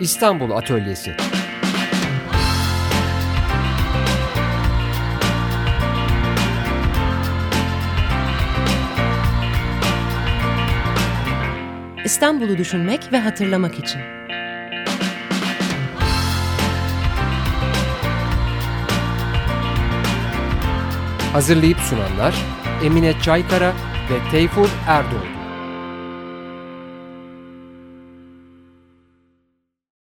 İstanbul Atölyesi İstanbul'u düşünmek ve hatırlamak için. Hazırlayıp sunanlar Emine Çaykara ve Teyfur Erdoğan